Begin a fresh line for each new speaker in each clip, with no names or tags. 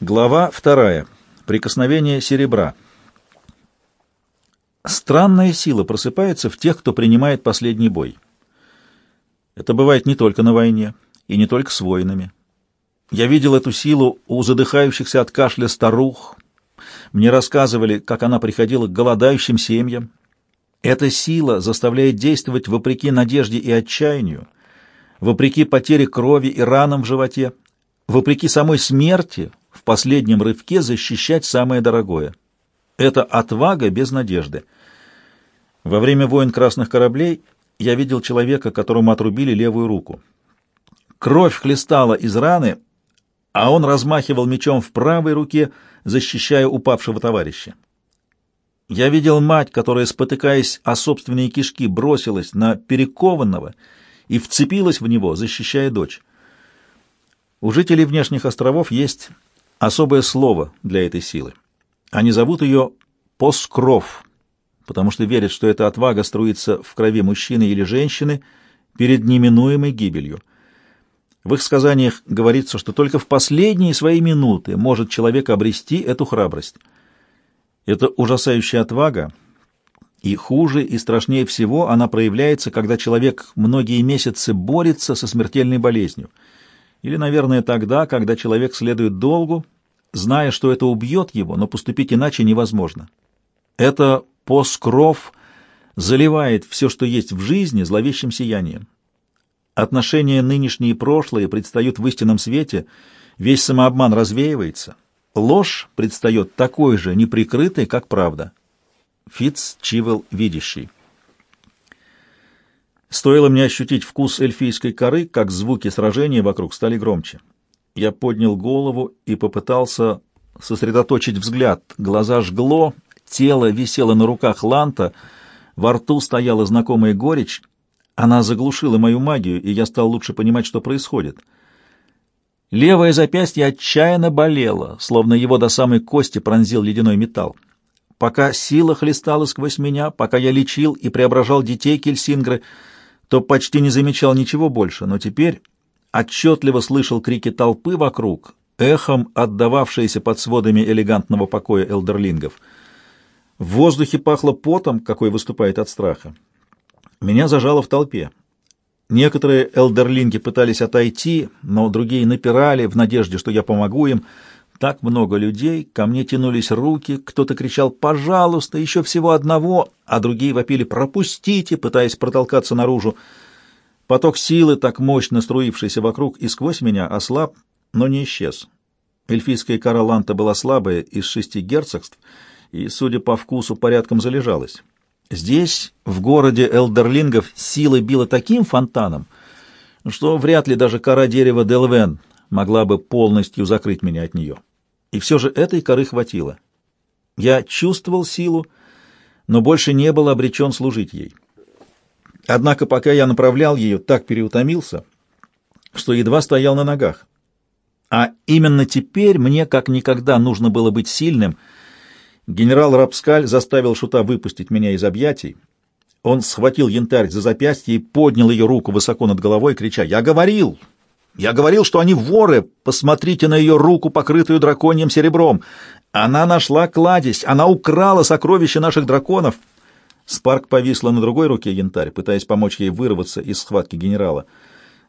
Глава вторая. Прикосновение серебра. Странная сила просыпается в тех, кто принимает последний бой. Это бывает не только на войне и не только с воинами. Я видел эту силу у задыхающихся от кашля старух. Мне рассказывали, как она приходила к голодающим семьям. Эта сила заставляет действовать вопреки надежде и отчаянию, вопреки потере крови и ранам в животе, вопреки самой смерти — последнем рывке защищать самое дорогое. Это отвага без надежды. Во время войн красных кораблей я видел человека, которому отрубили левую руку. Кровь хлестала из раны, а он размахивал мечом в правой руке, защищая упавшего товарища. Я видел мать, которая, спотыкаясь о собственные кишки, бросилась на перекованного и вцепилась в него, защищая дочь. У жителей внешних островов есть особое слово для этой силы. Они зовут ее «поскров», потому что верят, что эта отвага струится в крови мужчины или женщины перед неминуемой гибелью. В их сказаниях говорится, что только в последние свои минуты может человек обрести эту храбрость. Это ужасающая отвага, и хуже и страшнее всего она проявляется, когда человек многие месяцы борется со смертельной болезнью – или, наверное, тогда, когда человек следует долгу, зная, что это убьет его, но поступить иначе невозможно. Это поскров заливает все, что есть в жизни, зловещим сиянием. Отношения нынешние и прошлые предстают в истинном свете, весь самообман развеивается, ложь предстает такой же неприкрытой, как правда. Фитц Чивел видящий. Стоило мне ощутить вкус эльфийской коры, как звуки сражения вокруг стали громче. Я поднял голову и попытался сосредоточить взгляд. Глаза жгло, тело висело на руках Ланта, во рту стояла знакомая горечь. Она заглушила мою магию, и я стал лучше понимать, что происходит. Левое запястье отчаянно болело, словно его до самой кости пронзил ледяной металл. Пока сила хлестала сквозь меня, пока я лечил и преображал детей Кельсингры, то почти не замечал ничего больше, но теперь отчетливо слышал крики толпы вокруг, эхом отдававшиеся под сводами элегантного покоя элдерлингов. В воздухе пахло потом, какой выступает от страха. Меня зажало в толпе. Некоторые элдерлинги пытались отойти, но другие напирали в надежде, что я помогу им — так много людей, ко мне тянулись руки, кто-то кричал «пожалуйста, еще всего одного», а другие вопили «пропустите», пытаясь протолкаться наружу. Поток силы, так мощно струившийся вокруг и сквозь меня, ослаб, но не исчез. Эльфийская кора Ланта была слабая из шести герцогств и, судя по вкусу, порядком залежалась. Здесь, в городе Элдерлингов, сила била таким фонтаном, что вряд ли даже кора дерева Делвен могла бы полностью закрыть меня от нее. И все же этой коры хватило. Я чувствовал силу, но больше не был обречен служить ей. Однако пока я направлял ее, так переутомился, что едва стоял на ногах. А именно теперь мне как никогда нужно было быть сильным. Генерал Рапскаль заставил Шута выпустить меня из объятий. Он схватил янтарь за запястье и поднял ее руку высоко над головой, крича «Я говорил! Я говорил, что они воры. Посмотрите на ее руку, покрытую драконьим серебром. Она нашла кладезь, она украла сокровища наших драконов. Спарк повисла на другой руке янтарь, пытаясь помочь ей вырваться из схватки генерала.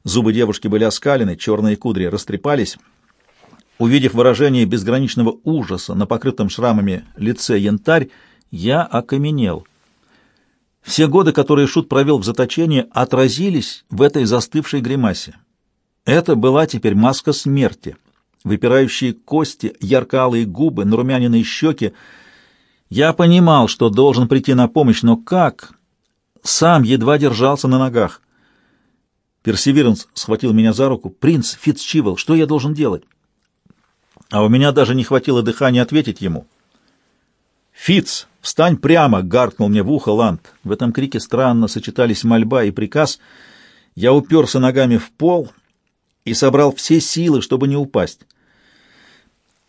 Зубы девушки были оскалены, черные кудри растрепались. Увидев выражение безграничного ужаса на покрытом шрамами лице янтарь, я окаменел. Все годы, которые Шут провел в заточении, отразились в этой застывшей гримасе. Это была теперь маска смерти. Выпирающие кости, ярко-алые губы, нарумяненные щеки. Я понимал, что должен прийти на помощь, но как? Сам едва держался на ногах. Персеверанс схватил меня за руку. «Принц Фитцчивелл, что я должен делать?» А у меня даже не хватило дыхания ответить ему. «Фитц, встань прямо!» — гаркнул мне в ухо Ланд. В этом крике странно сочетались мольба и приказ. Я уперся ногами в пол — и собрал все силы, чтобы не упасть.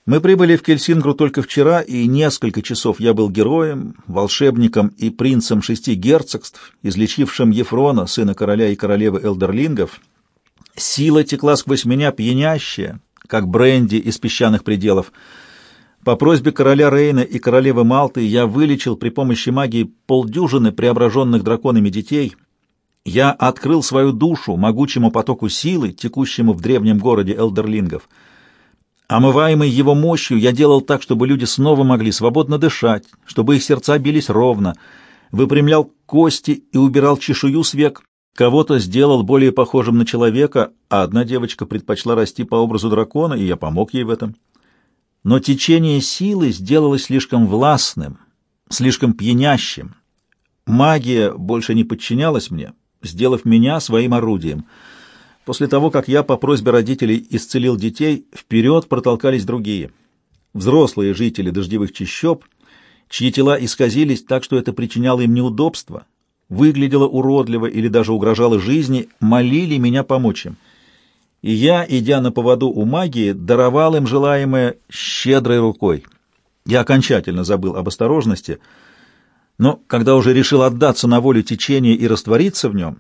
Мы прибыли в Кельсингру только вчера, и несколько часов я был героем, волшебником и принцем шести герцогств, излечившим Ефрона, сына короля и королевы Элдерлингов. Сила текла сквозь меня пьянящая, как бренди из песчаных пределов. По просьбе короля Рейна и королевы Малты я вылечил при помощи магии полдюжины преображенных драконами детей. Я открыл свою душу могучему потоку силы, текущему в древнем городе Элдерлингов. Омываемый его мощью, я делал так, чтобы люди снова могли свободно дышать, чтобы их сердца бились ровно, выпрямлял кости и убирал чешую с век, кого-то сделал более похожим на человека, а одна девочка предпочла расти по образу дракона, и я помог ей в этом. Но течение силы сделалось слишком властным, слишком пьянящим. Магия больше не подчинялась мне, сделав меня своим орудием — После того, как я по просьбе родителей исцелил детей, вперед протолкались другие. Взрослые жители дождевых чащоб, чьи тела исказились так, что это причиняло им неудобства, выглядело уродливо или даже угрожало жизни, молили меня помочь им. И я, идя на поводу у магии, даровал им желаемое щедрой рукой. Я окончательно забыл об осторожности, но когда уже решил отдаться на волю течения и раствориться в нем,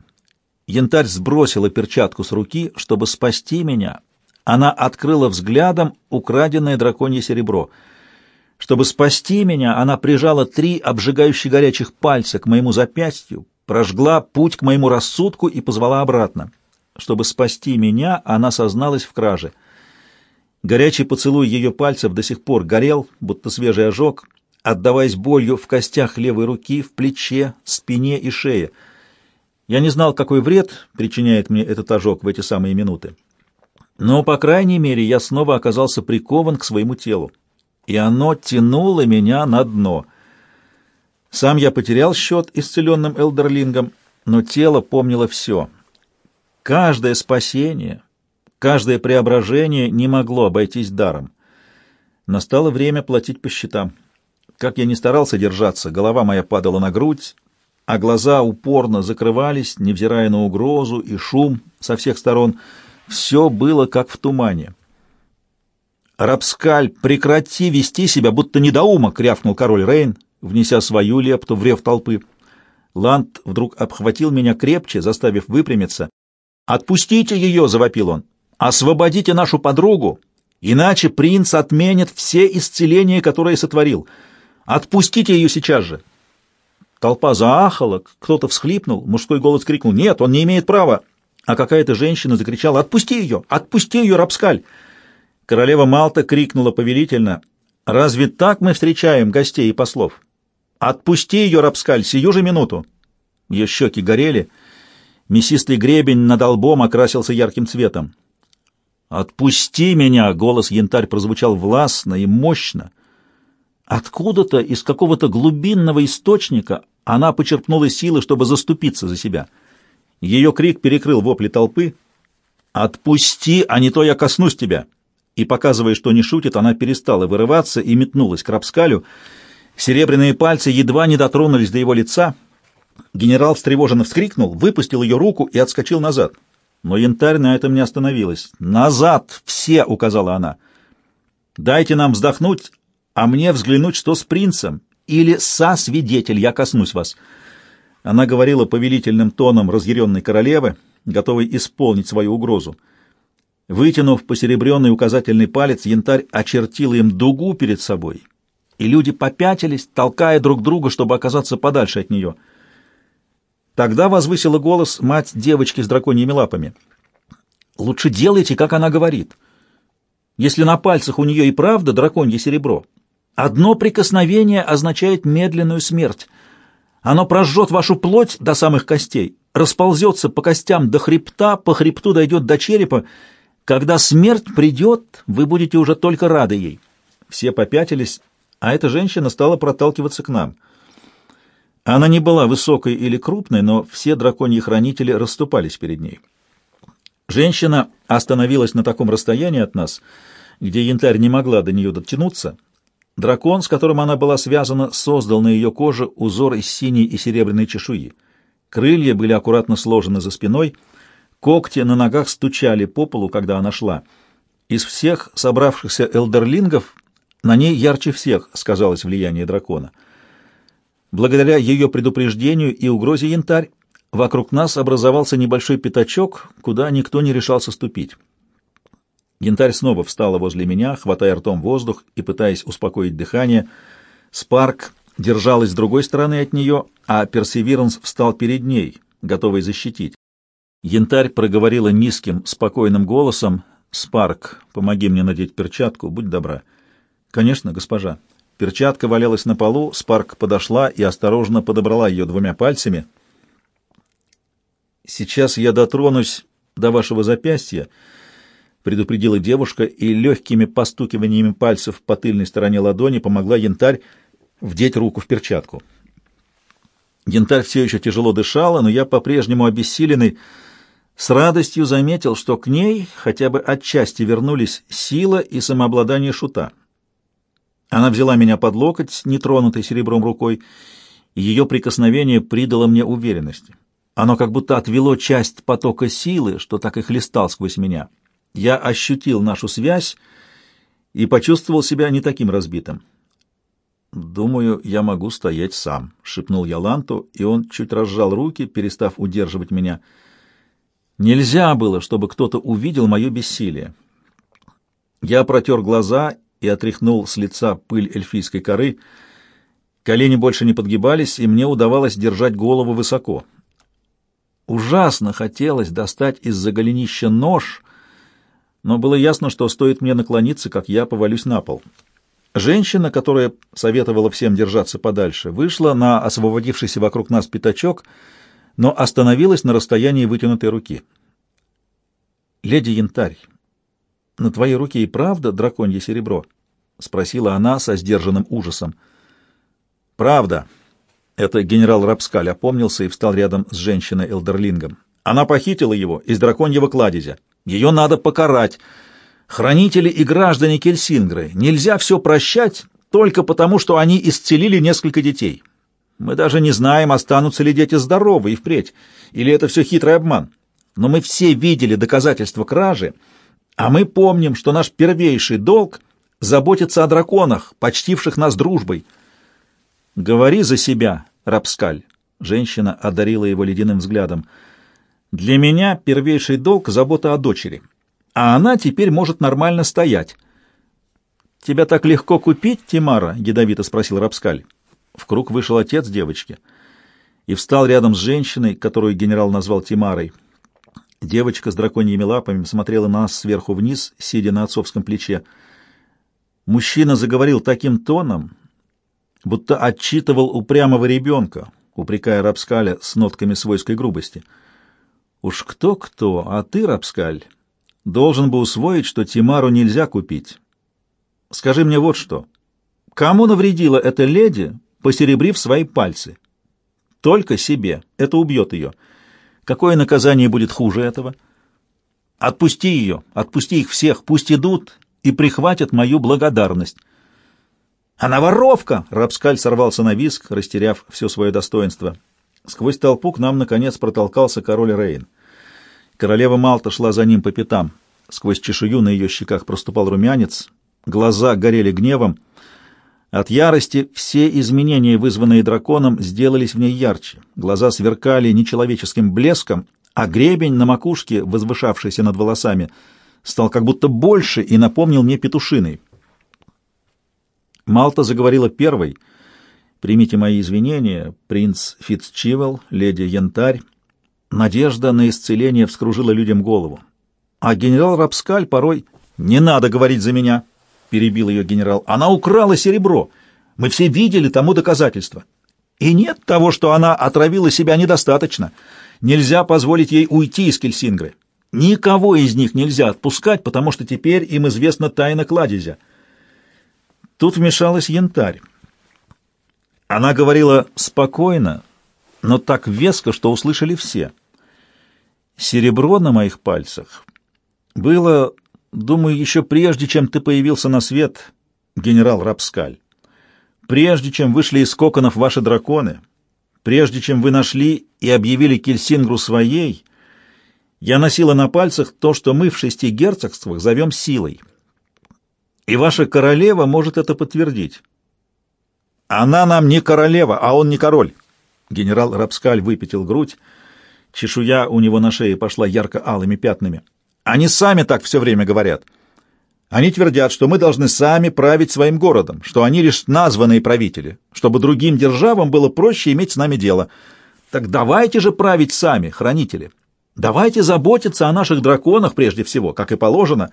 Янтарь сбросила перчатку с руки, чтобы спасти меня. Она открыла взглядом украденное драконье серебро. Чтобы спасти меня, она прижала три обжигающие горячих пальца к моему запястью, прожгла путь к моему рассудку и позвала обратно. Чтобы спасти меня, она созналась в краже. Горячий поцелуй ее пальцев до сих пор горел, будто свежий ожог, отдаваясь болью в костях левой руки, в плече, спине и шее — я не знал, какой вред причиняет мне этот ожог в эти самые минуты. Но, по крайней мере, я снова оказался прикован к своему телу, и оно тянуло меня на дно. Сам я потерял счет исцеленным элдерлингом, но тело помнило все. Каждое спасение, каждое преображение не могло обойтись даром. Настало время платить по счетам. Как я не старался держаться, голова моя падала на грудь, а глаза упорно закрывались, невзирая на угрозу и шум со всех сторон. Все было как в тумане. «Рапскаль, прекрати вести себя, будто недоумок!» — рявкнул король Рейн, внеся свою лепту в рев толпы. Ланд вдруг обхватил меня крепче, заставив выпрямиться. «Отпустите ее!» — завопил он. «Освободите нашу подругу, иначе принц отменит все исцеления, которые сотворил. Отпустите ее сейчас же!» Толпа заахала, кто-то всхлипнул, мужской голос крикнул «Нет, он не имеет права!» А какая-то женщина закричала «Отпусти ее! Отпусти ее, Рапскаль!» Королева Малта крикнула повелительно «Разве так мы встречаем гостей и послов? Отпусти ее, Рапскаль, сию же минуту!» Ее щеки горели, мясистый гребень над лбом окрасился ярким цветом. «Отпусти меня!» — голос янтарь прозвучал властно и мощно. Откуда-то из какого-то глубинного источника она почерпнула силы, чтобы заступиться за себя. Ее крик перекрыл вопли толпы. «Отпусти, а не то я коснусь тебя!» И, показывая, что не шутит, она перестала вырываться и метнулась к Рапскалю. Серебряные пальцы едва не дотронулись до его лица. Генерал встревоженно вскрикнул, выпустил ее руку и отскочил назад. Но янтарь на этом не остановилась. «Назад! Все!» — указала она. «Дайте нам вздохнуть, а мне взглянуть, что с принцем, или со свидетель, я коснусь вас». Она говорила повелительным тоном разъяренной королевы, готовой исполнить свою угрозу. Вытянув посеребренный указательный палец, янтарь очертила им дугу перед собой, и люди попятились, толкая друг друга, чтобы оказаться подальше от нее. Тогда возвысила голос мать девочки с драконьими лапами. «Лучше делайте, как она говорит. Если на пальцах у нее и правда драконье серебро, Одно прикосновение означает медленную смерть. Оно прожжет вашу плоть до самых костей, расползется по костям до хребта, по хребту дойдет до черепа. Когда смерть придет, вы будете уже только рады ей. Все попятились, а эта женщина стала проталкиваться к нам. Она не была высокой или крупной, но все драконьи хранители расступались перед ней. Женщина остановилась на таком расстоянии от нас, где янтарь не могла до нее дотянуться — Дракон, с которым она была связана, создал на ее коже узор из синей и серебряной чешуи. Крылья были аккуратно сложены за спиной, когти на ногах стучали по полу, когда она шла. Из всех собравшихся элдерлингов на ней ярче всех сказалось влияние дракона. Благодаря ее предупреждению и угрозе янтарь, вокруг нас образовался небольшой пятачок, куда никто не решался ступить. Янтарь снова встала возле меня, хватая ртом воздух и пытаясь успокоить дыхание. Спарк держалась с другой стороны от нее, а Персевиранс встал перед ней, готовый защитить. Янтарь проговорила низким, спокойным голосом. «Спарк, помоги мне надеть перчатку, будь добра». «Конечно, госпожа». Перчатка валялась на полу, Спарк подошла и осторожно подобрала ее двумя пальцами. «Сейчас я дотронусь до вашего запястья», — предупредила девушка, и легкими постукиваниями пальцев по тыльной стороне ладони помогла янтарь вдеть руку в перчатку. Янтарь все еще тяжело дышала, но я по-прежнему обессиленный, с радостью заметил, что к ней хотя бы отчасти вернулись сила и самообладание шута. Она взяла меня под локоть, нетронутой серебром рукой, и ее прикосновение придало мне уверенности. Оно как будто отвело часть потока силы, что так и хлестал сквозь меня. Я ощутил нашу связь и почувствовал себя не таким разбитым. «Думаю, я могу стоять сам», — шепнул я Ланту, и он чуть разжал руки, перестав удерживать меня. Нельзя было, чтобы кто-то увидел мое бессилие. Я протер глаза и отряхнул с лица пыль эльфийской коры. Колени больше не подгибались, и мне удавалось держать голову высоко. Ужасно хотелось достать из-за голенища нож, но было ясно, что стоит мне наклониться, как я повалюсь на пол. Женщина, которая советовала всем держаться подальше, вышла на освободившийся вокруг нас пятачок, но остановилась на расстоянии вытянутой руки. «Леди Янтарь, на твоей руке и правда драконье серебро?» — спросила она со сдержанным ужасом. «Правда», это генерал Рапскаль опомнился и встал рядом с женщиной Элдерлингом. Она похитила его из драконьего кладезя. Ее надо покарать. Хранители и граждане Кельсингры, нельзя все прощать только потому, что они исцелили несколько детей. Мы даже не знаем, останутся ли дети здоровы и впредь, или это все хитрый обман. Но мы все видели доказательства кражи, а мы помним, что наш первейший долг — заботиться о драконах, почтивших нас дружбой. «Говори за себя, Рапскаль!» Женщина одарила его ледяным взглядом. «Для меня первейший долг — забота о дочери, а она теперь может нормально стоять». «Тебя так легко купить, Тимара?» — ядовито спросил Рапскаль. В круг вышел отец девочки и встал рядом с женщиной, которую генерал назвал Тимарой. Девочка с драконьими лапами смотрела на нас сверху вниз, сидя на отцовском плече. Мужчина заговорил таким тоном, будто отчитывал упрямого ребенка, упрекая Рапскаля с нотками свойской грубости. «Уж кто-кто, а ты, Рапскаль, должен бы усвоить, что Тимару нельзя купить. Скажи мне вот что. Кому навредила эта леди, посеребрив свои пальцы? Только себе. Это убьет ее. Какое наказание будет хуже этого? Отпусти ее, отпусти их всех, пусть идут и прихватят мою благодарность». «Она воровка!» — Рапскаль сорвался на виск, растеряв все свое достоинство. Сквозь толпу к нам, наконец, протолкался король Рейн. Королева Малта шла за ним по пятам. Сквозь чешую на ее щеках проступал румянец, глаза горели гневом. От ярости все изменения, вызванные драконом, сделались в ней ярче. Глаза сверкали нечеловеческим блеском, а гребень на макушке, возвышавшийся над волосами, стал как будто больше и напомнил мне петушиный. Малта заговорила первой. «Примите мои извинения, принц Фитцчивелл, леди Янтарь». Надежда на исцеление вскружила людям голову. А генерал Рапскаль порой... «Не надо говорить за меня!» — перебил ее генерал. «Она украла серебро. Мы все видели тому доказательства. И нет того, что она отравила себя недостаточно. Нельзя позволить ей уйти из Кельсингры. Никого из них нельзя отпускать, потому что теперь им известна тайна кладезя. Тут вмешалась янтарь. Она говорила спокойно, но так веско, что услышали все. Серебро на моих пальцах было, думаю, еще прежде, чем ты появился на свет, генерал Рапскаль. Прежде, чем вышли из коконов ваши драконы, прежде, чем вы нашли и объявили Кельсингру своей, я носила на пальцах то, что мы в шести герцогствах зовем силой — и ваша королева может это подтвердить. Она нам не королева, а он не король. Генерал Рапскаль выпятил грудь. Чешуя у него на шее пошла ярко-алыми пятнами. Они сами так все время говорят. Они твердят, что мы должны сами править своим городом, что они лишь названные правители, чтобы другим державам было проще иметь с нами дело. Так давайте же править сами, хранители. Давайте заботиться о наших драконах прежде всего, как и положено.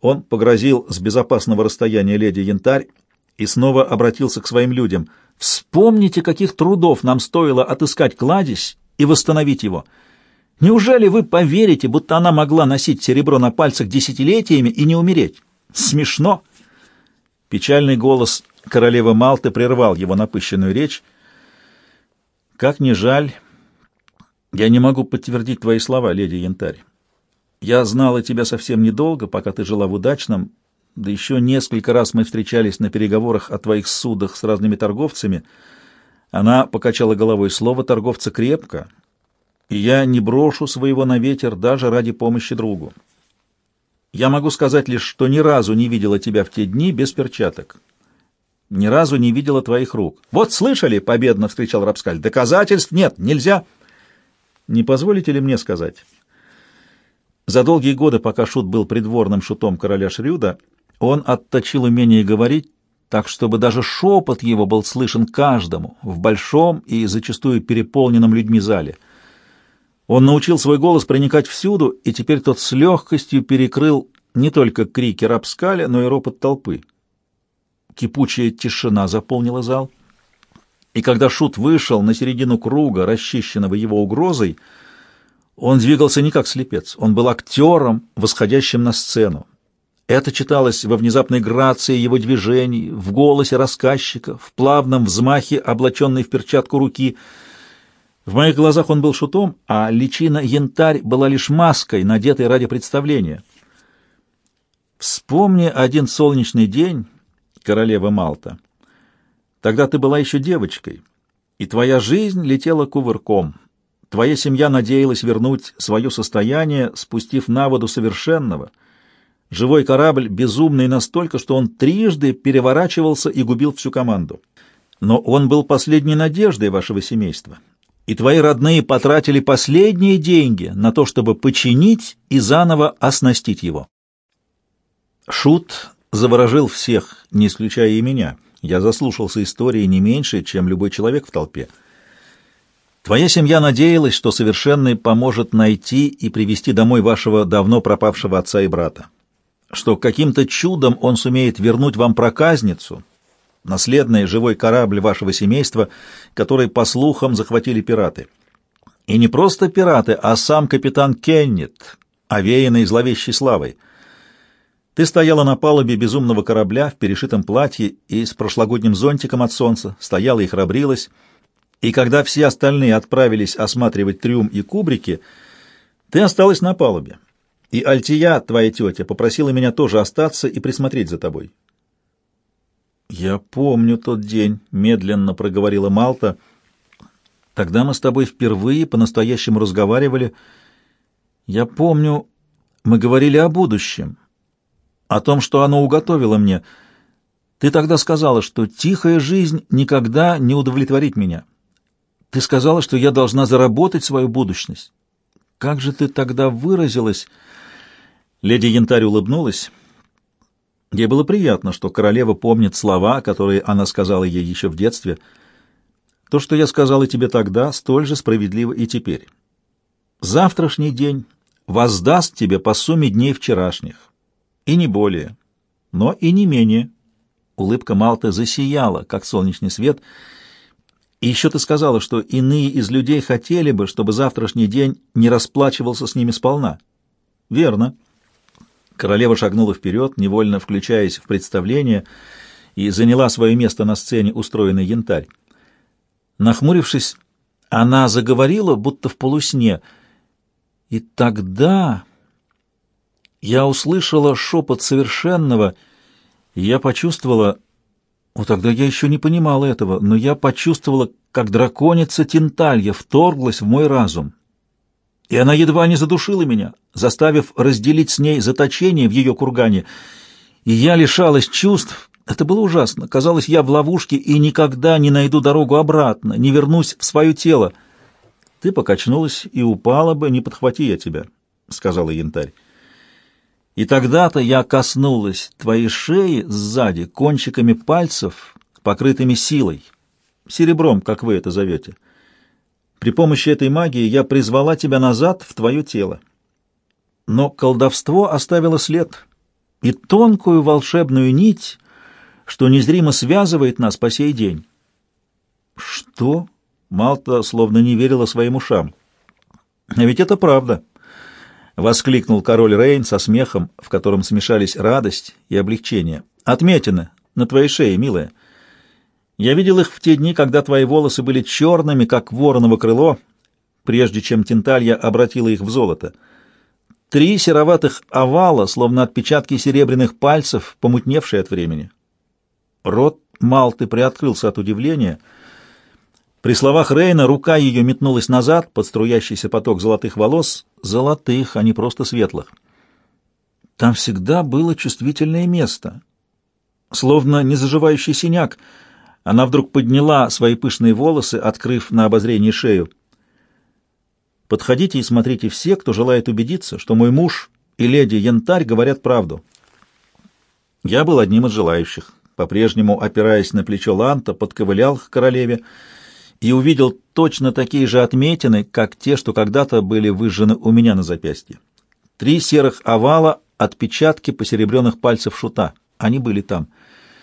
Он погрозил с безопасного расстояния леди Янтарь и снова обратился к своим людям. Вспомните, каких трудов нам стоило отыскать кладезь и восстановить его. Неужели вы поверите, будто она могла носить серебро на пальцах десятилетиями и не умереть? Смешно!» Печальный голос королевы Малты прервал его напыщенную речь. «Как ни жаль, я не могу подтвердить твои слова, леди Янтарь. Я знала тебя совсем недолго, пока ты жила в удачном, да еще несколько раз мы встречались на переговорах о твоих судах с разными торговцами. Она покачала головой слово торговца крепко, и я не брошу своего на ветер даже ради помощи другу. Я могу сказать лишь, что ни разу не видела тебя в те дни без перчаток. Ни разу не видела твоих рук. Вот слышали, победно вскричал Рапскаль. Доказательств нет, нельзя. Не позволите ли мне сказать? За долгие годы, пока Шут был придворным шутом короля Шрюда, он отточил умение говорить так, чтобы даже шепот его был слышен каждому в большом и зачастую переполненном людьми зале — он научил свой голос проникать всюду, и теперь тот с легкостью перекрыл не только крики рабскаля, но и ропот толпы. Кипучая тишина заполнила зал, и когда Шут вышел на середину круга, расчищенного его угрозой, он двигался не как слепец, он был актером, восходящим на сцену. Это читалось во внезапной грации его движений, в голосе рассказчика, в плавном взмахе, облаченной в перчатку руки — в моих глазах он был шутом, а личина янтарь была лишь маской, надетой ради представления. Вспомни один солнечный день, королева Малта. Тогда ты была еще девочкой, и твоя жизнь летела кувырком. Твоя семья надеялась вернуть свое состояние, спустив на воду совершенного. Живой корабль безумный настолько, что он трижды переворачивался и губил всю команду. Но он был последней надеждой вашего семейства и твои родные потратили последние деньги на то, чтобы починить и заново оснастить его. Шут заворожил всех, не исключая и меня. Я заслушался истории не меньше, чем любой человек в толпе. Твоя семья надеялась, что Совершенный поможет найти и привести домой вашего давно пропавшего отца и брата, что каким-то чудом он сумеет вернуть вам проказницу — наследный живой корабль вашего семейства, который, по слухам, захватили пираты. И не просто пираты, а сам капитан Кеннет, овеянный зловещей славой. Ты стояла на палубе безумного корабля в перешитом платье и с прошлогодним зонтиком от солнца, стояла и храбрилась, и когда все остальные отправились осматривать трюм и кубрики, ты осталась на палубе. И Альтия, твоя тетя, попросила меня тоже остаться и присмотреть за тобой. «Я помню тот день», — медленно проговорила Малта. «Тогда мы с тобой впервые по-настоящему разговаривали. Я помню, мы говорили о будущем, о том, что оно уготовило мне. Ты тогда сказала, что тихая жизнь никогда не удовлетворит меня. Ты сказала, что я должна заработать свою будущность. Как же ты тогда выразилась?» Леди Янтарь улыбнулась. Ей было приятно, что королева помнит слова, которые она сказала ей еще в детстве. То, что я сказала тебе тогда, столь же справедливо и теперь. Завтрашний день воздаст тебе по сумме дней вчерашних, и не более, но и не менее. Улыбка Малты засияла, как солнечный свет, и еще ты сказала, что иные из людей хотели бы, чтобы завтрашний день не расплачивался с ними сполна. Верно. Королева шагнула вперед, невольно включаясь в представление, и заняла свое место на сцене, устроенной янтарь. Нахмурившись, она заговорила, будто в полусне. И тогда я услышала шепот совершенного, и я почувствовала... Вот тогда я еще не понимала этого, но я почувствовала, как драконица Тинталья вторглась в мой разум и она едва не задушила меня, заставив разделить с ней заточение в ее кургане, и я лишалась чувств. Это было ужасно. Казалось, я в ловушке и никогда не найду дорогу обратно, не вернусь в свое тело. Ты покачнулась и упала бы, не подхвати я тебя, — сказала янтарь. И тогда-то я коснулась твоей шеи сзади кончиками пальцев, покрытыми силой, серебром, как вы это зовете. При помощи этой магии я призвала тебя назад в твое тело. Но колдовство оставило след и тонкую волшебную нить, что незримо связывает нас по сей день. Что? Малта словно не верила своим ушам. А ведь это правда. — воскликнул король Рейн со смехом, в котором смешались радость и облегчение. «Отметины на твоей шее, милая. Я видел их в те дни, когда твои волосы были черными, как вороново крыло, прежде чем Тенталья обратила их в золото. Три сероватых овала, словно отпечатки серебряных пальцев, помутневшие от времени. Рот Малты приоткрылся от удивления. При словах Рейна рука ее метнулась назад под струящийся поток золотых волос, золотых, а не просто светлых. Там всегда было чувствительное место, словно незаживающий синяк. Она вдруг подняла свои пышные волосы, открыв на обозрение шею. «Подходите и смотрите все, кто желает убедиться, что мой муж и леди Янтарь говорят правду». Я был одним из желающих. По-прежнему, опираясь на плечо Ланта, подковылял к королеве и увидел точно такие же отметины, как те, что когда-то были выжжены у меня на запястье. Три серых овала, отпечатки посеребренных пальцев шута. Они были там —